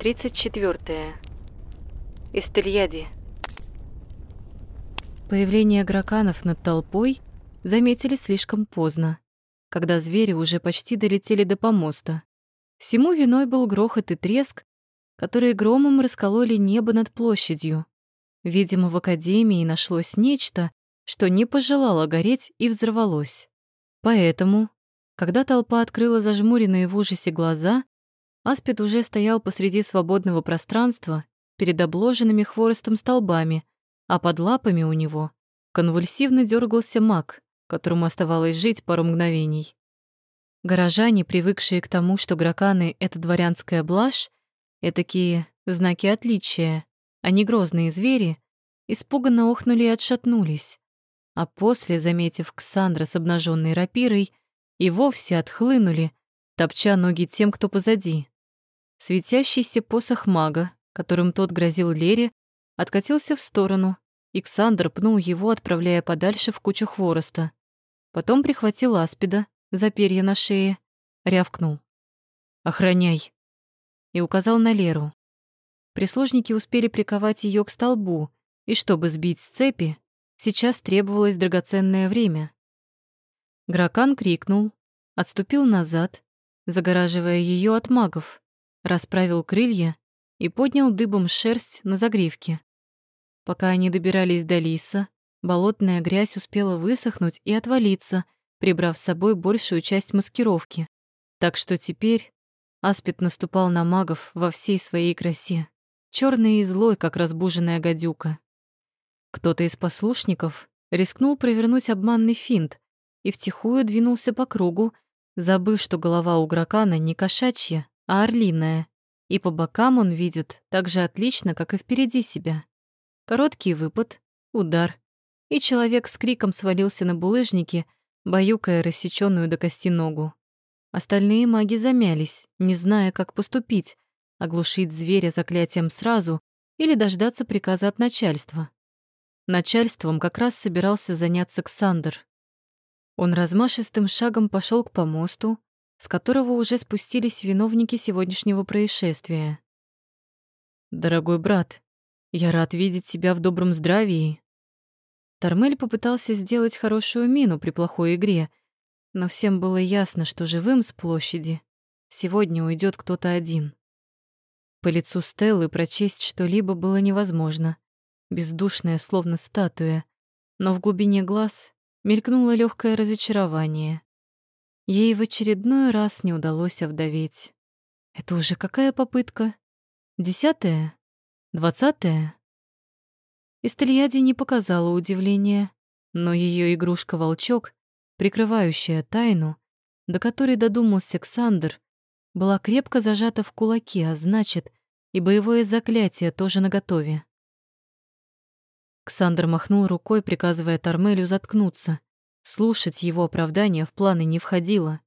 34. Истельяди. Появление граканов над толпой заметили слишком поздно, когда звери уже почти долетели до помоста. Всему виной был грохот и треск, которые громом раскололи небо над площадью. Видимо, в Академии нашлось нечто, что не пожелало гореть и взорвалось. Поэтому, когда толпа открыла зажмуренные в ужасе глаза, Аспид уже стоял посреди свободного пространства перед обложенными хворостом столбами, а под лапами у него конвульсивно дергался маг, которому оставалось жить пару мгновений. Горожане, привыкшие к тому, что граканы — это дворянская блажь, этакие знаки отличия, а не грозные звери, испуганно охнули и отшатнулись, а после, заметив Ксандра с обнаженной рапирой, и вовсе отхлынули, топча ноги тем, кто позади. Светящийся посох мага, которым тот грозил Лере, откатился в сторону, и Ксандр пнул его, отправляя подальше в кучу хвороста. Потом прихватил аспида за перья на шее, рявкнул. «Охраняй!» и указал на Леру. Прислужники успели приковать ее к столбу, и чтобы сбить с цепи, сейчас требовалось драгоценное время. Гракан крикнул, отступил назад, загораживая ее от магов, расправил крылья и поднял дыбом шерсть на загривке. Пока они добирались до лиса, болотная грязь успела высохнуть и отвалиться, прибрав с собой большую часть маскировки. Так что теперь Аспид наступал на магов во всей своей красе, черный и злой, как разбуженная гадюка. Кто-то из послушников рискнул провернуть обманный финт и втихую двинулся по кругу, забыв, что голова у Гракана не кошачья, а орлиная, и по бокам он видит так же отлично, как и впереди себя. Короткий выпад, удар, и человек с криком свалился на булыжники, баюкая рассечённую до кости ногу. Остальные маги замялись, не зная, как поступить, оглушить зверя заклятием сразу или дождаться приказа от начальства. Начальством как раз собирался заняться Ксандр. Он размашистым шагом пошел к помосту, с которого уже спустились виновники сегодняшнего происшествия. «Дорогой брат, я рад видеть тебя в добром здравии». Тормель попытался сделать хорошую мину при плохой игре, но всем было ясно, что живым с площади сегодня уйдет кто-то один. По лицу Стеллы прочесть что-либо было невозможно, бездушная, словно статуя, но в глубине глаз мелькнуло легкое разочарование. Ей в очередной раз не удалось овдоветь. Это уже какая попытка? Десятая? Двадцатая? Истельяди не показала удивления, но ее игрушка-волчок, прикрывающая тайну, до которой додумался Ксандр, была крепко зажата в кулаке, а значит, и боевое заклятие тоже наготове. Ксандр махнул рукой, приказывая Тормелю заткнуться. Слушать его оправдания в планы не входило.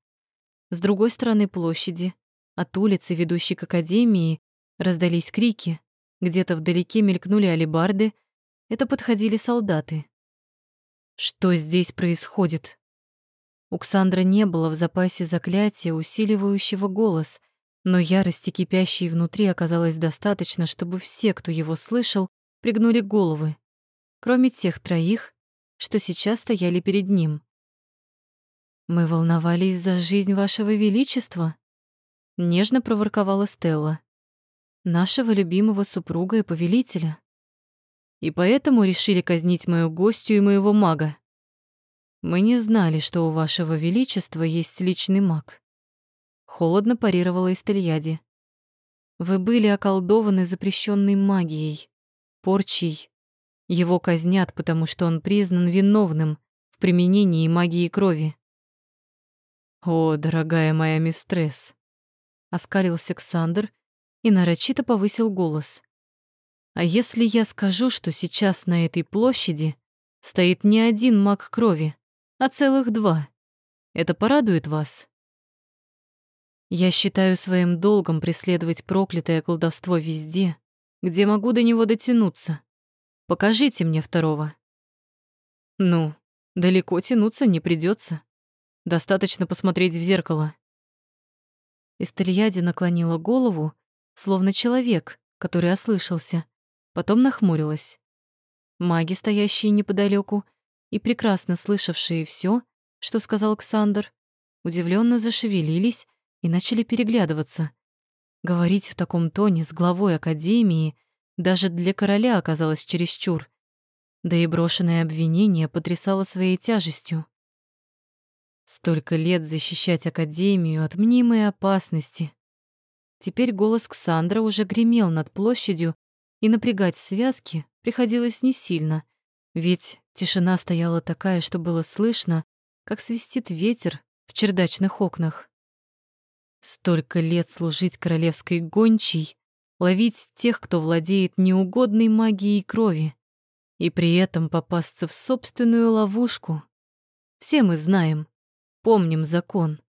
С другой стороны площади, от улицы, ведущей к академии, раздались крики. Где-то вдалеке мелькнули алебарды. Это подходили солдаты. Что здесь происходит? У Ксандра не было в запасе заклятия, усиливающего голос, но ярости, кипящей внутри, оказалось достаточно, чтобы все, кто его слышал, пригнули головы, кроме тех троих, что сейчас стояли перед ним. «Мы волновались за жизнь вашего величества», — нежно проворковала Стелла, «нашего любимого супруга и повелителя. И поэтому решили казнить мою гостью и моего мага. Мы не знали, что у вашего величества есть личный маг». Холодно парировала Истельяди. «Вы были околдованы запрещенной магией, порчей, его казнят, потому что он признан виновным в применении магии крови. «О, дорогая моя мистресс!» — оскалился Ксандр и нарочито повысил голос. «А если я скажу, что сейчас на этой площади стоит не один маг крови, а целых два, это порадует вас?» Я считаю своим долгом преследовать проклятое колдовство везде, где могу до него дотянуться. Покажите мне второго. Ну, далеко тянуться не придется. Достаточно посмотреть в зеркало. Истельяди наклонила голову словно человек, который ослышался. Потом нахмурилась. Маги, стоящие неподалеку и прекрасно слышавшие все, что сказал Ксандр, удивленно зашевелились и начали переглядываться. Говорить в таком тоне с главой Академии даже для короля оказалось чересчур. Да и брошенное обвинение потрясало своей тяжестью. Столько лет защищать Академию от мнимой опасности. Теперь голос Ксандра уже гремел над площадью, и напрягать связки приходилось не сильно, ведь тишина стояла такая, что было слышно, как свистит ветер в чердачных окнах. Столько лет служить королевской гончей, ловить тех, кто владеет неугодной магией крови, и при этом попасться в собственную ловушку. Все мы знаем, помним закон.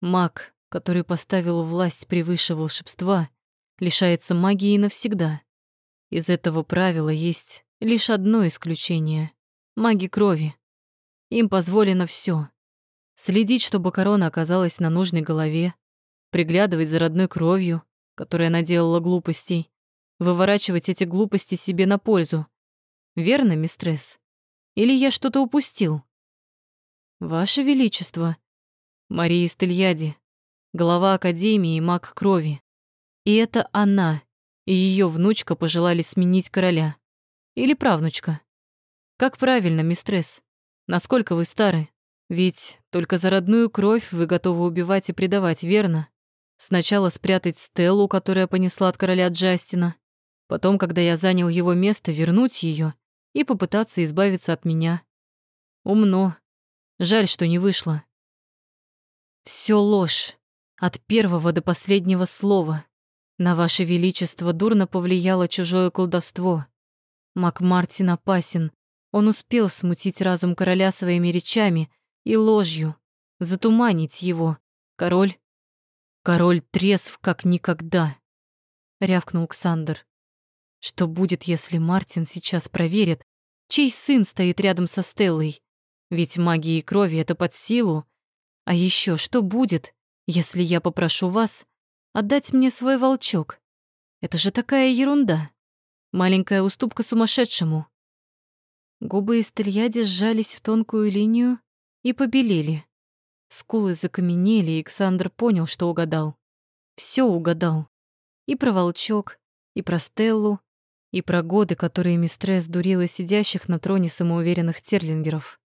Маг, который поставил власть превыше волшебства, лишается магии навсегда. Из этого правила есть лишь одно исключение — маги крови. Им позволено все: Следить, чтобы корона оказалась на нужной голове, приглядывать за родной кровью, которая наделала глупостей, выворачивать эти глупости себе на пользу. Верно, мистресс? Или я что-то упустил? Ваше Величество, Мария Стельяди, глава Академии маг крови. И это она и ее внучка пожелали сменить короля. Или правнучка. Как правильно, мистресс? Насколько вы стары? Ведь только за родную кровь вы готовы убивать и предавать, верно? Сначала спрятать Стеллу, которая понесла от короля Джастина, потом, когда я занял его место, вернуть ее и попытаться избавиться от меня. Умно. Жаль, что не вышло. Все ложь. От первого до последнего слова. На ваше величество дурно повлияло чужое колдовство. Мак Мартин опасен. Он успел смутить разум короля своими речами и ложью, затуманить его. Король Король трезв как никогда, рявкнул Ксандр. Что будет, если Мартин сейчас проверит, чей сын стоит рядом со Стеллой? Ведь магии крови это под силу. А еще что будет, если я попрошу вас отдать мне свой волчок? Это же такая ерунда. Маленькая уступка сумасшедшему. Губы Истельяди сжались в тонкую линию и побелели. Скулы закаменели, и Александр понял, что угадал. Все угадал. И про волчок, и про Стеллу, и про годы, которые мистресс дурила сидящих на троне самоуверенных терлингеров.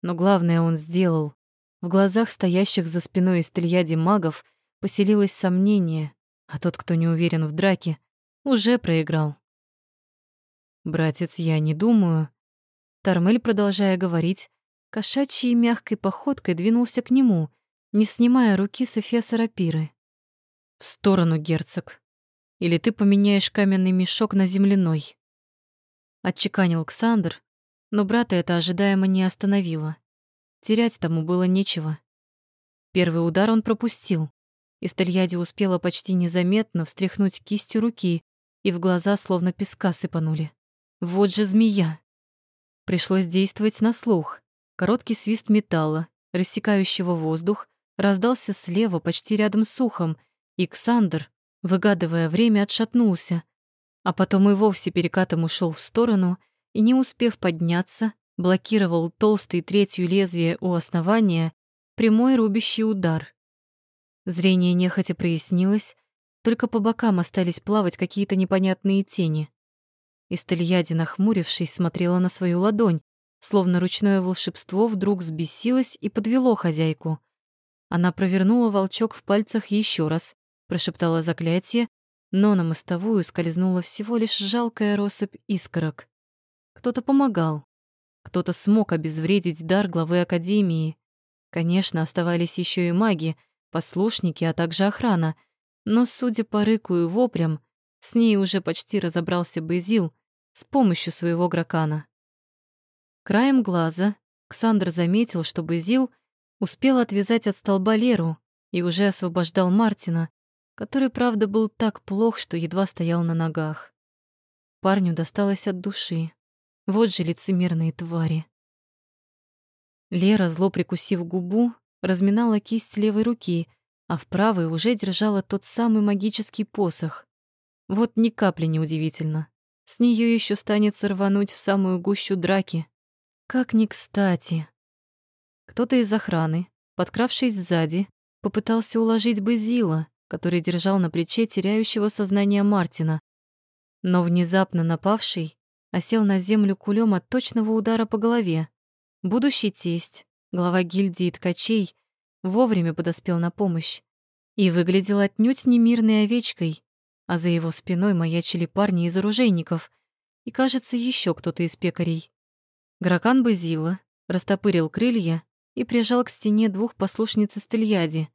Но главное он сделал. В глазах стоящих за спиной Истельяди магов поселилось сомнение, а тот, кто не уверен в драке, уже проиграл. «Братец, я не думаю...» Тармель, продолжая говорить, кошачьей мягкой походкой двинулся к нему, не снимая руки с эфеса рапиры. «В сторону, герцог, или ты поменяешь каменный мешок на земляной». Отчеканил Александр, но брата это ожидаемо не остановило. Терять тому было нечего. Первый удар он пропустил, и Стальяди успела почти незаметно встряхнуть кистью руки, и в глаза словно песка сыпанули. Вот же змея! Пришлось действовать на слух. Короткий свист металла, рассекающего воздух, раздался слева, почти рядом с ухом, и Ксандр, выгадывая время, отшатнулся, а потом и вовсе перекатом ушел в сторону и, не успев подняться, блокировал толстый третью лезвие у основания, прямой рубящий удар. Зрение нехотя прояснилось, только по бокам остались плавать какие-то непонятные тени. Истельяди, нахмурившись, смотрела на свою ладонь, словно ручное волшебство вдруг взбесилось и подвело хозяйку. Она провернула волчок в пальцах еще раз, прошептала заклятие, но на мостовую скользнула всего лишь жалкая россыпь искорок. Кто-то помогал, кто-то смог обезвредить дар главы Академии. Конечно, оставались еще и маги, послушники, а также охрана, но, судя по рыку и воплям, с ней уже почти разобрался Безил с помощью своего гракана. Краем глаза Ксандр заметил, что Безил успел отвязать от столба Леру и уже освобождал Мартина, который, правда, был так плох, что едва стоял на ногах. Парню досталось от души. Вот же лицемерные твари. Лера, зло прикусив губу, разминала кисть левой руки, а в правой уже держала тот самый магический посох. Вот ни капли не удивительно. С нее еще станет сорвануть в самую гущу драки. Как ни кстати. Кто-то из охраны, подкравшись сзади, попытался уложить Базила, который держал на плече теряющего сознание Мартина. Но внезапно напавший осел на землю кулем от точного удара по голове. Будущий тесть, глава гильдии ткачей, вовремя подоспел на помощь и выглядел отнюдь не мирной овечкой, а за его спиной маячили парни из оружейников и, кажется, еще кто-то из пекарей. Гракан Базила растопырил крылья и прижал к стене двух послушниц из Тельяди.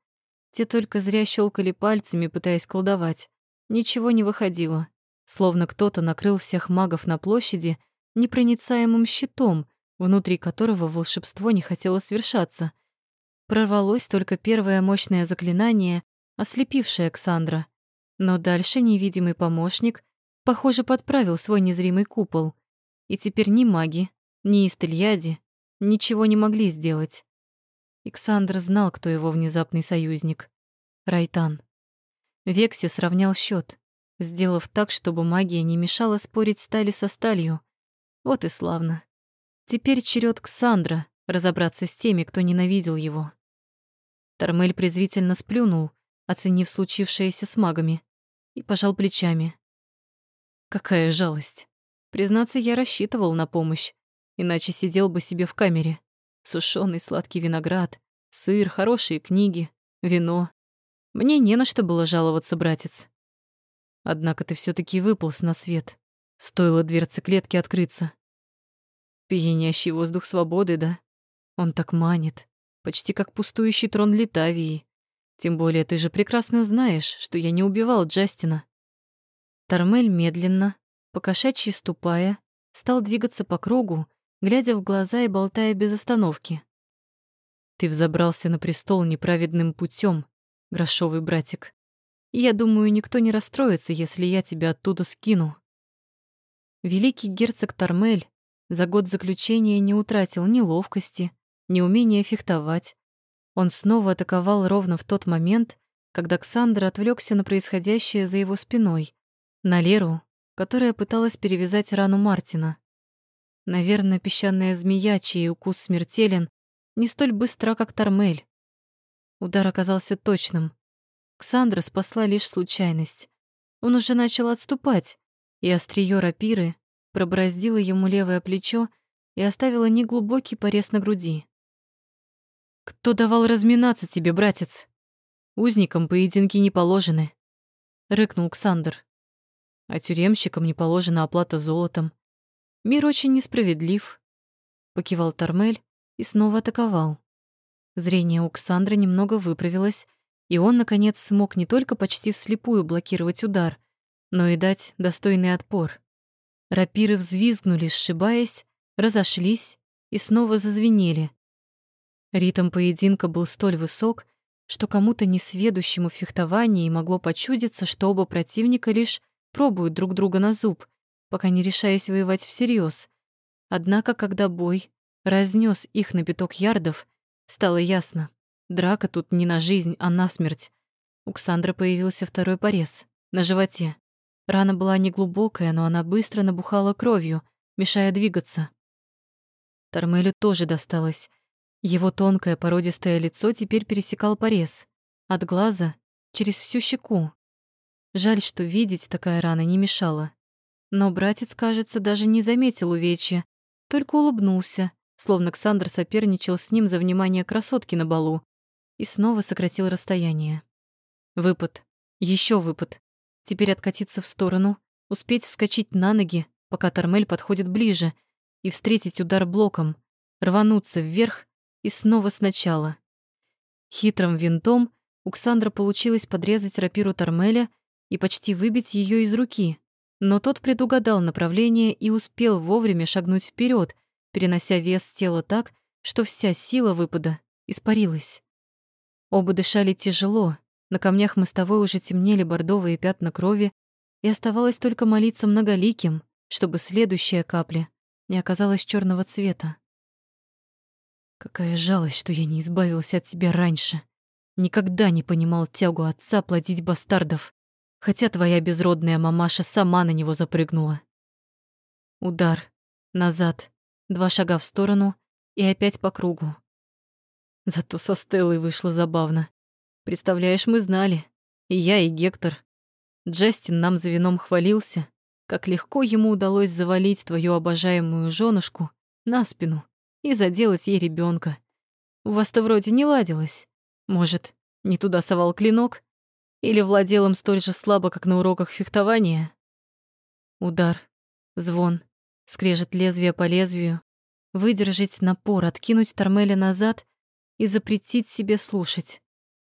Те только зря щелкали пальцами, пытаясь колдовать. Ничего не выходило, словно кто-то накрыл всех магов на площади непроницаемым щитом, внутри которого волшебство не хотело свершаться. Прорвалось только первое мощное заклинание, ослепившее Александра. Но дальше невидимый помощник, похоже, подправил свой незримый купол. И теперь ни маги, ни Истельяди ничего не могли сделать. Александр знал, кто его внезапный союзник. Райтан. Векси сравнял счет, сделав так, чтобы магия не мешала спорить стали со сталью. Вот и славно. Теперь черед Ксандра разобраться с теми, кто ненавидел его. Тормель презрительно сплюнул, оценив случившееся с магами, и пожал плечами. Какая жалость. Признаться, я рассчитывал на помощь, иначе сидел бы себе в камере. Сушёный сладкий виноград, сыр, хорошие книги, вино. Мне не на что было жаловаться, братец. Однако ты все таки выполз на свет. Стоило дверце клетки открыться. Пьянящий воздух свободы, да? Он так манит, почти как пустующий трон Литавии. Тем более ты же прекрасно знаешь, что я не убивал Джастина. Тормель медленно, покошачьи ступая, стал двигаться по кругу, глядя в глаза и болтая без остановки. Ты взобрался на престол неправедным путем, грошовый братик. я думаю, никто не расстроится, если я тебя оттуда скину. Великий герцог Тормель за год заключения не утратил ни ловкости, ни умения фехтовать. Он снова атаковал ровно в тот момент, когда Ксандр отвлекся на происходящее за его спиной, на Леру, которая пыталась перевязать рану Мартина. Наверное, песчаная змея, чей укус смертелен, не столь быстра, как Тормель. Удар оказался точным. Ксандра спасла лишь случайность. Он уже начал отступать, и острие рапиры пробороздила ему левое плечо и оставила неглубокий порез на груди. «Кто давал разминаться тебе, братец? Узникам поединки не положены», — рыкнул Ксандр. «А тюремщикам не положена оплата золотом. Мир очень несправедлив», — покивал Тормель и снова атаковал. Зрение у Ксандра немного выправилось, и он, наконец, смог не только почти вслепую блокировать удар, но и дать достойный отпор. Рапиры взвизгнули, сшибаясь, разошлись и снова зазвенели. Ритм поединка был столь высок, что кому-то несведущему в фехтовании могло почудиться, что оба противника лишь пробуют друг друга на зуб, пока не решаясь воевать всерьез. Однако, когда бой разнес их на пяток ярдов, стало ясно. Драка тут не на жизнь, а на смерть. У Ксандра появился второй порез на животе. Рана была неглубокая, но она быстро набухала кровью, мешая двигаться. Тормелю тоже досталось. Его тонкое породистое лицо теперь пересекал порез. От глаза через всю щеку. Жаль, что видеть такая рана не мешала. Но братец, кажется, даже не заметил увечья, только улыбнулся, словно Ксандр соперничал с ним за внимание красотки на балу, и снова сократил расстояние. Выпад. еще выпад. Теперь откатиться в сторону, успеть вскочить на ноги, пока Тормель подходит ближе, и встретить удар блоком, рвануться вверх и снова сначала. Хитрым винтом у Ксандра получилось подрезать рапиру Тормеля и почти выбить ее из руки, но тот предугадал направление и успел вовремя шагнуть вперед, перенося вес тела так, что вся сила выпада испарилась. Оба дышали тяжело, на камнях мостовой уже темнели бордовые пятна крови, и оставалось только молиться многоликим, чтобы следующая капля не оказалась черного цвета. Какая жалость, что я не избавился от тебя раньше. Никогда не понимал тягу отца плодить бастардов, хотя твоя безродная мамаша сама на него запрыгнула. Удар. Назад. Два шага в сторону и опять по кругу. Зато со Стеллой вышло забавно. Представляешь, мы знали. И я, и Гектор. Джастин нам за вином хвалился, как легко ему удалось завалить твою обожаемую женушку на спину и заделать ей ребенка. У вас-то вроде не ладилось. Может, не туда совал клинок? Или владел им столь же слабо, как на уроках фехтования? Удар, звон, скрежет лезвия по лезвию, выдержать напор, откинуть Тормеля назад и запретить себе слушать.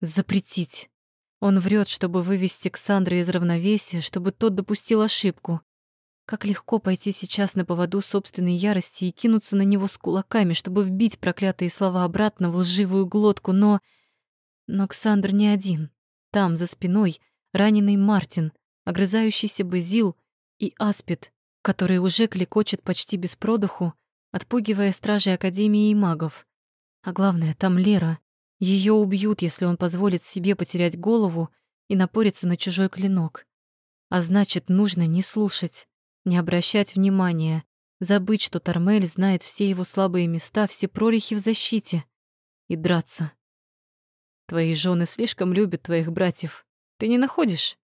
Запретить. Он врет, чтобы вывести Ксандра из равновесия, чтобы тот допустил ошибку. Как легко пойти сейчас на поводу собственной ярости и кинуться на него с кулаками, чтобы вбить проклятые слова обратно в лживую глотку, но... Но Ксандр не один. Там, за спиной, раненый Мартин, огрызающийся Базил и Аспид, который уже клекочет почти без продуху, отпугивая стражей Академии и магов. А главное, там Лера. Ее убьют, если он позволит себе потерять голову и напориться на чужой клинок. А значит, нужно не слушать, не обращать внимания, забыть, что Тормель знает все его слабые места, все прорехи в защите, и драться. Твои жены слишком любят твоих братьев. Ты не находишь?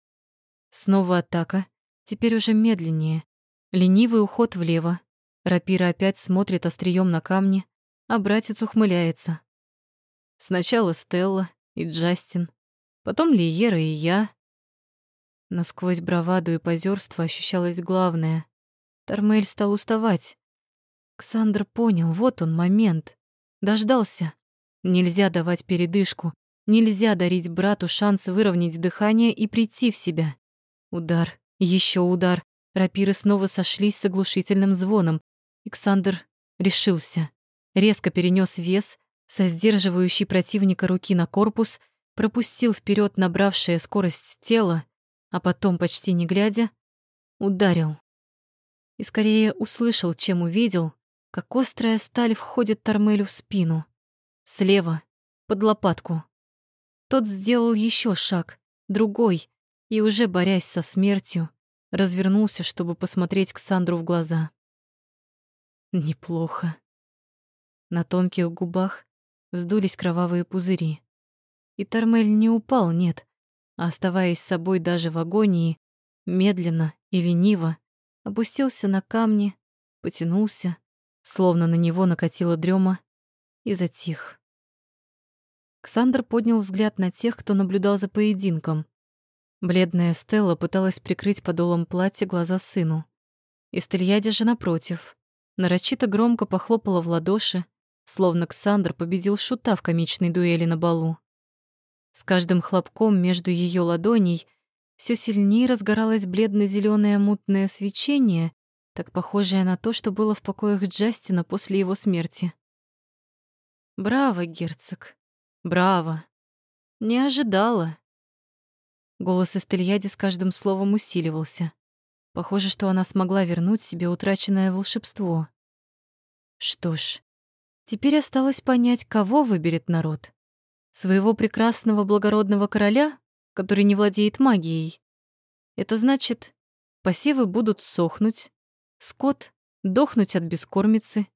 Снова атака, теперь уже медленнее. Ленивый уход влево. Рапира опять смотрит острием на камни, а братец ухмыляется. Сначала Стелла и Джастин, потом Лиера и я. Но сквозь браваду и позерство ощущалось главное. Тормель стал уставать. Ксандр понял, вот он момент. Дождался. Нельзя давать передышку. Нельзя дарить брату шанс выровнять дыхание и прийти в себя. Удар, еще удар. Рапиры снова сошлись с оглушительным звоном. Александр решился. Резко перенес вес, со сдерживающей противника руки на корпус, пропустил вперед набравшее скорость тело, а потом, почти не глядя, ударил. И скорее услышал, чем увидел, как острая сталь входит Тормелю в спину. Слева, под лопатку. Тот сделал еще шаг, другой, и уже борясь со смертью, развернулся, чтобы посмотреть Ксандру в глаза. Неплохо. На тонких губах вздулись кровавые пузыри. И Тормель не упал, нет, а оставаясь собой даже в агонии, медленно и лениво опустился на камни, потянулся, словно на него накатила дрема, и затих. Ксандр поднял взгляд на тех, кто наблюдал за поединком. Бледная Стелла пыталась прикрыть подолом платья глаза сыну. Истельяде же, напротив, нарочито громко похлопала в ладоши, словно Ксандр победил шута в комичной дуэли на балу. С каждым хлопком между ее ладоней все сильнее разгоралось бледно зеленое мутное свечение, так похожее на то, что было в покоях Джастина после его смерти. «Браво, герцог!» Браво. Не ожидала. Голос Эстельяди с каждым словом усиливался. Похоже, что она смогла вернуть себе утраченное волшебство. Что ж, теперь осталось понять, кого выберет народ. Своего прекрасного благородного короля, который не владеет магией. Это значит, посевы будут сохнуть, скот — дохнуть от бескормицы,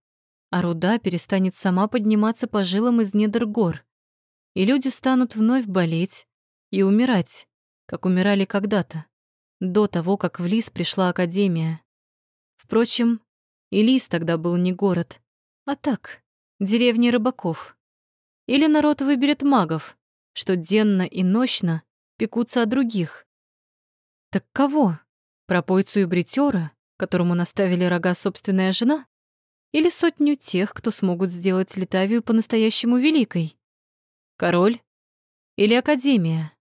а руда перестанет сама подниматься по жилам из недр гор и люди станут вновь болеть и умирать, как умирали когда-то, до того, как в Лис пришла Академия. Впрочем, и Лис тогда был не город, а так, деревня рыбаков. Или народ выберет магов, что денно и нощно пекутся о других. Так кого? Пропойцу и бритера, которому наставили рога собственная жена? Или сотню тех, кто смогут сделать Литавию по-настоящему великой? Король или Академия?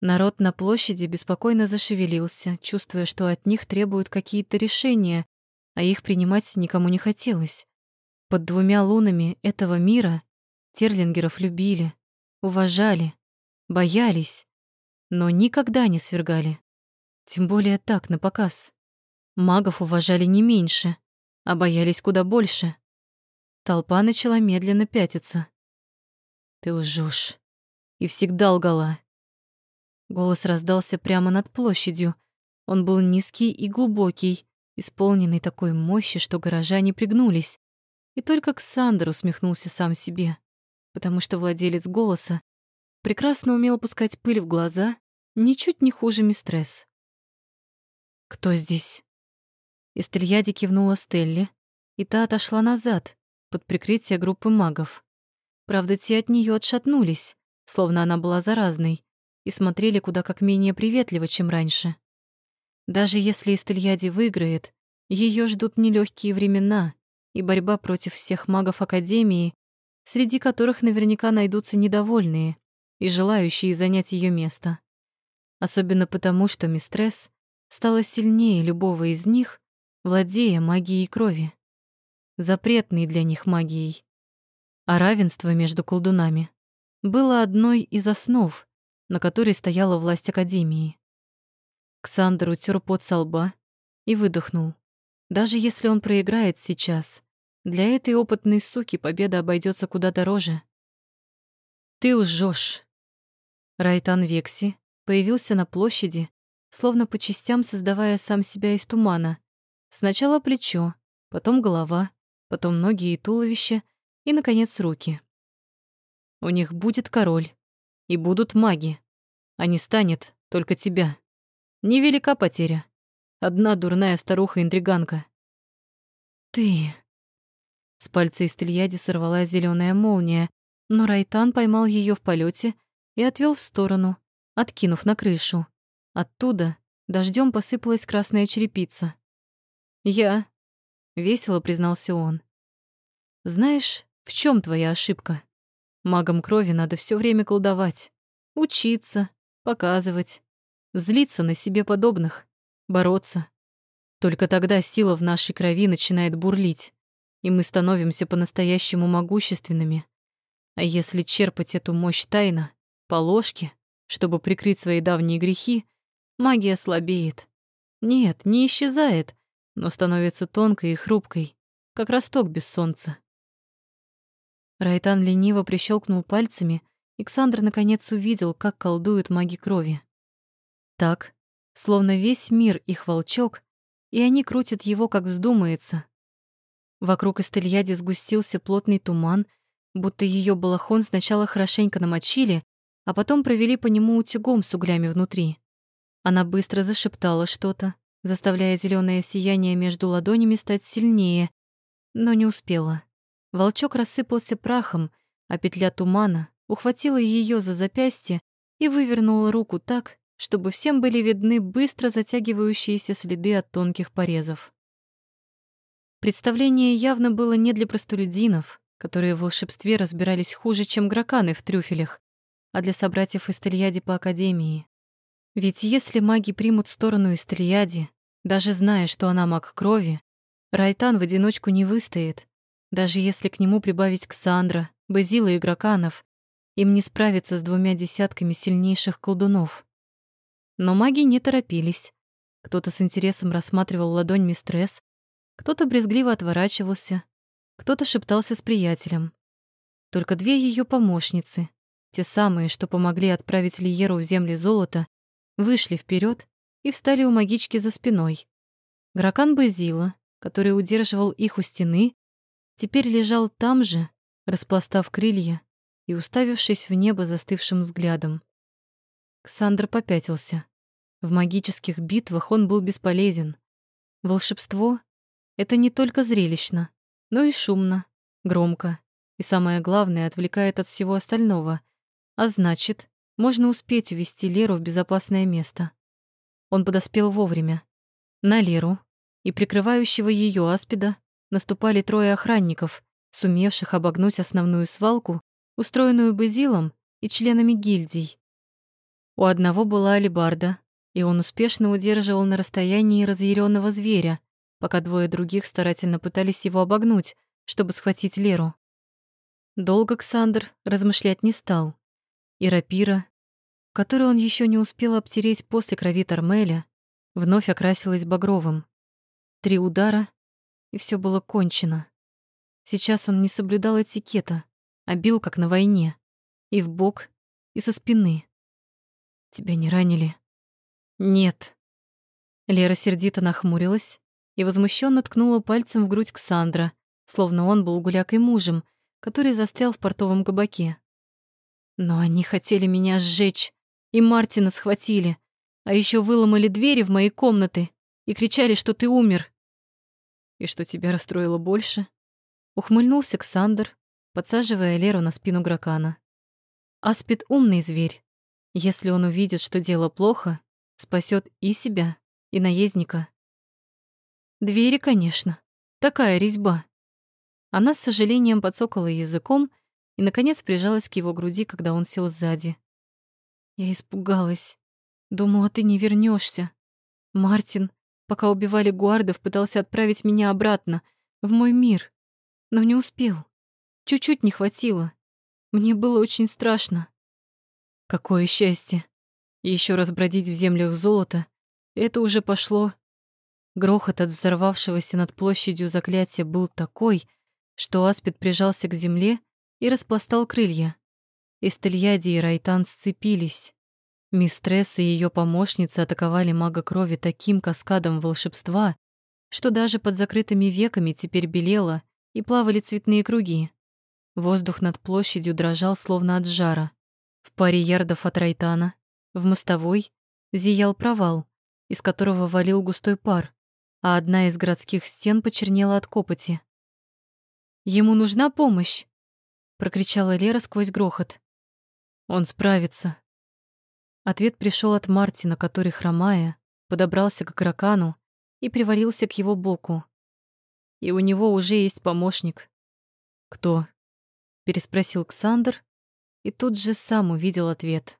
Народ на площади беспокойно зашевелился, чувствуя, что от них требуют какие-то решения, а их принимать никому не хотелось. Под двумя лунами этого мира терлингеров любили, уважали, боялись, но никогда не свергали. Тем более так, на показ. Магов уважали не меньше, а боялись куда больше. Толпа начала медленно пятиться. Ты лжешь. И всегда лгала. Голос раздался прямо над площадью. Он был низкий и глубокий, исполненный такой мощи, что горожане пригнулись. И только Ксандр усмехнулся сам себе, потому что владелец голоса прекрасно умел пускать пыль в глаза, ничуть не хуже мистресс. «Кто здесь?» Истельяди кивнула Стелле, и та отошла назад, под прикрытие группы магов. Правда, те от нее отшатнулись, словно она была заразной, и смотрели куда как менее приветливо, чем раньше. Даже если Истельяди выиграет, ее ждут нелегкие времена и борьба против всех магов Академии, среди которых наверняка найдутся недовольные и желающие занять ее место. Особенно потому, что Мистресс стала сильнее любого из них, владея магией крови. Запретной для них магией. А равенство между колдунами было одной из основ, на которой стояла власть Академии. Ксандр утер пот со лба и выдохнул. Даже если он проиграет сейчас, для этой опытной суки победа обойдется куда дороже. «Ты лжешь. Райтан Векси появился на площади, словно по частям создавая сам себя из тумана. Сначала плечо, потом голова, потом ноги и туловище, и, наконец, руки. У них будет король, и будут маги, а не станет только тебя. Невелика потеря. Одна дурная старуха-интриганка. Ты... С пальца Истельяди сорвалась зеленая молния, но Райтан поймал ее в полете и отвел в сторону, откинув на крышу. Оттуда дождем посыпалась красная черепица. «Я», — весело признался он. «Знаешь, в чем твоя ошибка? Магам крови надо все время колдовать, учиться, показывать, злиться на себе подобных, бороться. Только тогда сила в нашей крови начинает бурлить, и мы становимся по-настоящему могущественными. А если черпать эту мощь тайно, по ложке, чтобы прикрыть свои давние грехи, магия слабеет. Нет, не исчезает, но становится тонкой и хрупкой, как росток без солнца. Райтан лениво прищелкнул пальцами, и Ксандр наконец увидел, как колдуют маги крови. Так, словно весь мир их волчок, и они крутят его, как вздумается. Вокруг Эстельяди сгустился плотный туман, будто ее балахон сначала хорошенько намочили, а потом провели по нему утюгом с углями внутри. Она быстро зашептала что-то, заставляя зеленое сияние между ладонями стать сильнее, но не успела. Волчок рассыпался прахом, а петля тумана ухватила ее за запястье и вывернула руку так, чтобы всем были видны быстро затягивающиеся следы от тонких порезов. Представление явно было не для простолюдинов, которые в волшебстве разбирались хуже, чем граканы в трюфелях, а для собратьев Истельяди по Академии. Ведь если маги примут сторону Истельяди, даже зная, что она маг крови, Райтан в одиночку не выстоит. Даже если к нему прибавить Ксандра, Базила и Граканов, им не справиться с двумя десятками сильнейших колдунов. Но маги не торопились. Кто-то с интересом рассматривал ладонь мистресс, кто-то брезгливо отворачивался, кто-то шептался с приятелем. Только две ее помощницы, те самые, что помогли отправить Лиеру в земли золота, вышли вперед и встали у магички за спиной. Гракан Базила, который удерживал их у стены, теперь лежал там же, распластав крылья и уставившись в небо застывшим взглядом. Ксандр попятился. В магических битвах он был бесполезен. Волшебство — это не только зрелищно, но и шумно, громко и, самое главное, отвлекает от всего остального — а значит, можно успеть увести Леру в безопасное место. Он подоспел вовремя. На Леру и прикрывающего ее аспида наступали трое охранников, сумевших обогнуть основную свалку, устроенную Базилом и членами гильдий. У одного была алебарда, и он успешно удерживал на расстоянии разъяренного зверя, пока двое других старательно пытались его обогнуть, чтобы схватить Леру. Долго Ксандр размышлять не стал и рапира, которую он еще не успел обтереть после крови Тормеля, вновь окрасилась багровым. Три удара, и все было кончено. Сейчас он не соблюдал этикета, а бил, как на войне, и в бок, и со спины. Тебя не ранили? Нет. Лера сердито нахмурилась и возмущенно ткнула пальцем в грудь Ксандра, словно он был гулякой мужем, который застрял в портовом кабаке. Но они хотели меня сжечь, и Мартина схватили, а еще выломали двери в мои комнаты и кричали, что ты умер. И что тебя расстроило больше? Ухмыльнулся Ксандр, подсаживая Леру на спину Гракана. Аспид умный зверь. Если он увидит, что дело плохо, спасет и себя, и наездника. Двери, конечно. Такая резьба. Она с сожалением подсокала языком и, наконец, прижалась к его груди, когда он сел сзади. Я испугалась. Думала, ты не вернешься. Мартин, пока убивали гуардов, пытался отправить меня обратно, в мой мир, но не успел. Чуть-чуть не хватило. Мне было очень страшно. Какое счастье! Еще раз бродить в землях золота — это уже пошло. Грохот от взорвавшегося над площадью заклятия был такой, что Аспид прижался к земле и распластал крылья. Эстельяди и Райтан сцепились. Мистресс и ее помощница атаковали мага крови таким каскадом волшебства, что даже под закрытыми веками теперь белело и плавали цветные круги. Воздух над площадью дрожал словно от жара. В паре ярдов от Райтана, в мостовой, зиял провал, из которого валил густой пар, а одна из городских стен почернела от копоти. «Ему нужна помощь!» — прокричала Лера сквозь грохот. «Он справится». Ответ пришел от Мартина, который, хромая, подобрался к Кракану и привалился к его боку. И у него уже есть помощник. «Кто?» — переспросил Ксандр, и тут же сам увидел ответ.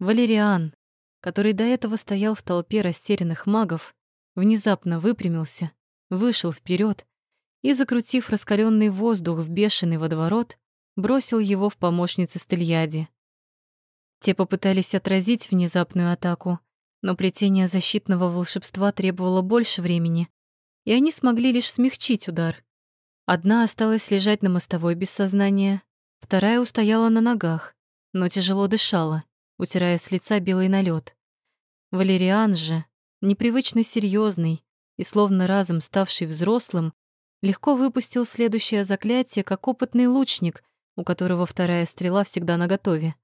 Валериан, который до этого стоял в толпе растерянных магов, внезапно выпрямился, вышел вперед и, закрутив раскаленный воздух в бешеный водоворот, бросил его в помощницы Стельяди. Те попытались отразить внезапную атаку, но плетение защитного волшебства требовало больше времени, и они смогли лишь смягчить удар. Одна осталась лежать на мостовой без сознания, вторая устояла на ногах, но тяжело дышала, утирая с лица белый налет. Валериан же, непривычно серьезный и словно разом ставший взрослым, легко выпустил следующее заклятие, как опытный лучник, у которого вторая стрела всегда наготове.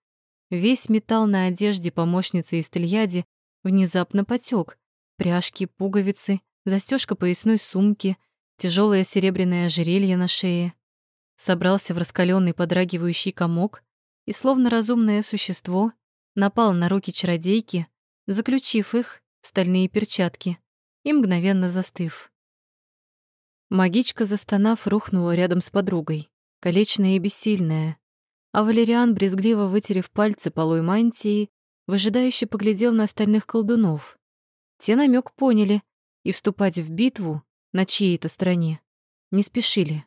Весь металл на одежде помощницы из Тельяди внезапно потек. Пряжки, пуговицы, застежка поясной сумки, тяжелое серебряное ожерелье на шее. Собрался в раскаленный подрагивающий комок и, словно разумное существо, напал на руки чародейки, заключив их в стальные перчатки и мгновенно застыв. Магичка, застонав, рухнула рядом с подругой, колечная и бессильная, а Валериан, брезгливо вытерев пальцы полой мантии, выжидающе поглядел на остальных колдунов. Те намек поняли и вступать в битву на чьей-то стороне не спешили.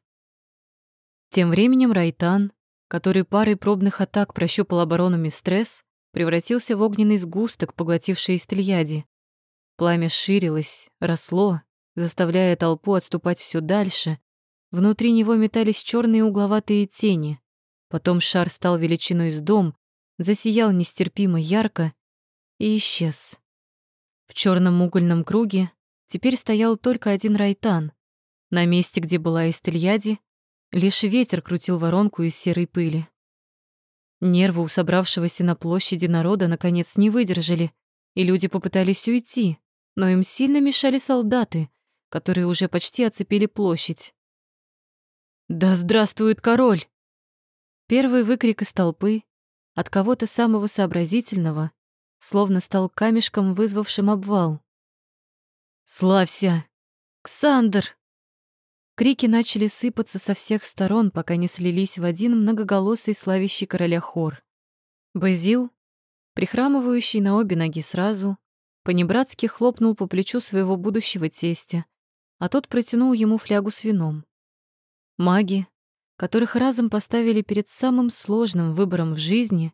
Тем временем Райтан, который парой пробных атак прощупал оборону Мистресс, превратился в огненный сгусток, поглотивший Истельяди. Пламя ширилось, росло, заставляя толпу отступать все дальше. Внутри него метались черные угловатые тени. Потом шар стал величиной с дом, засиял нестерпимо ярко и исчез. В черном угольном круге теперь стоял только один райтан. На месте, где была Истельяди, лишь ветер крутил воронку из серой пыли. Нервы у собравшегося на площади народа наконец не выдержали, и люди попытались уйти, но им сильно мешали солдаты, которые уже почти оцепили площадь. «Да здравствует король!» Первый выкрик из толпы от кого-то самого сообразительного, словно стал камешком, вызвавшим обвал. «Славься! Ксандр!» Крики начали сыпаться со всех сторон, пока не слились в один многоголосый славящий короля хор. Базил, прихрамывающий на обе ноги сразу, понебратски хлопнул по плечу своего будущего тестя, а тот протянул ему флягу с вином. Маги, которых разом поставили перед самым сложным выбором в жизни,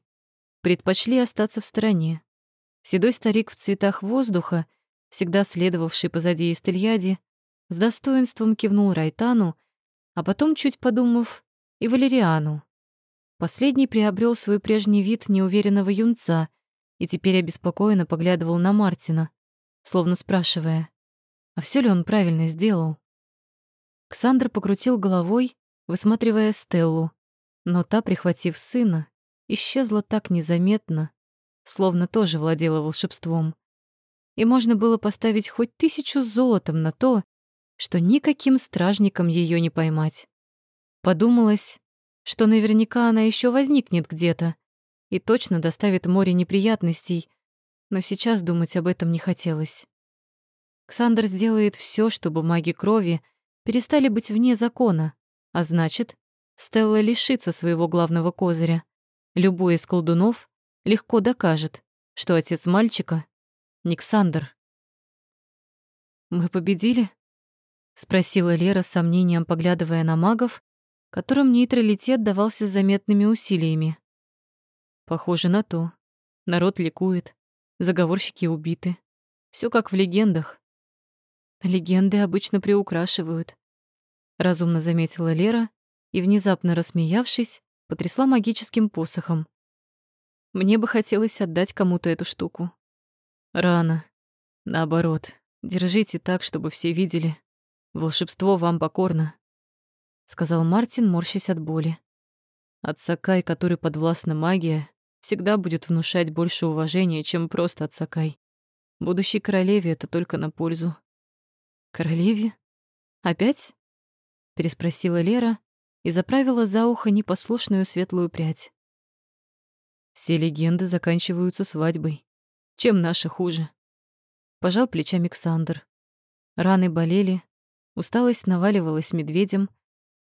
предпочли остаться в стороне. Седой старик в цветах воздуха, всегда следовавший позади Истельяди, с достоинством кивнул Райтану, а потом, чуть подумав, и Валериану. Последний приобрел свой прежний вид неуверенного юнца и теперь обеспокоенно поглядывал на Мартина, словно спрашивая, а все ли он правильно сделал. Ксандр покрутил головой, высматривая Стеллу, но та, прихватив сына, исчезла так незаметно, словно тоже владела волшебством. И можно было поставить хоть тысячу золотом на то, что никаким стражником ее не поймать. Подумалось, что наверняка она еще возникнет где-то и точно доставит море неприятностей, но сейчас думать об этом не хотелось. Ксандр сделает все, чтобы маги крови перестали быть вне закона, а значит, Стелла лишится своего главного козыря. Любой из колдунов легко докажет, что отец мальчика — Никсандр. «Мы победили?» — спросила Лера с сомнением, поглядывая на магов, которым нейтралитет давался заметными усилиями. Похоже на то. Народ ликует, заговорщики убиты. Все как в легендах. Легенды обычно приукрашивают. Разумно заметила Лера и, внезапно рассмеявшись, потрясла магическим посохом. Мне бы хотелось отдать кому-то эту штуку. Рано. Наоборот, держите так, чтобы все видели. Волшебство вам покорно, сказал Мартин, морщась от боли. От Сакай, который подвластна магия, всегда будет внушать больше уважения, чем просто от Сакай. Будущей королеве это только на пользу. Королеве? Опять? Переспросила Лера и заправила за ухо непослушную светлую прядь. Все легенды заканчиваются свадьбой. Чем наша хуже? Пожал плечами Ксандр. Раны болели, усталость наваливалась медведем,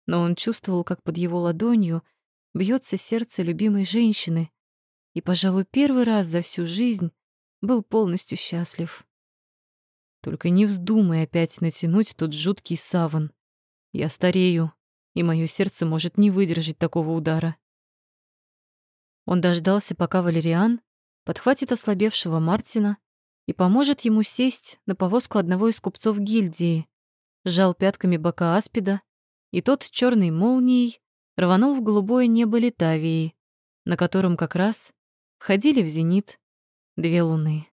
но он чувствовал, как под его ладонью бьется сердце любимой женщины, и, пожалуй, первый раз за всю жизнь был полностью счастлив. Только не вздумай опять натянуть тот жуткий саван. Я старею, и мое сердце может не выдержать такого удара. Он дождался, пока Валериан подхватит ослабевшего Мартина и поможет ему сесть на повозку одного из купцов гильдии, сжал пятками бока аспида, и тот черной молнией рванул в голубое небо Литавии, на котором как раз ходили в зенит две луны.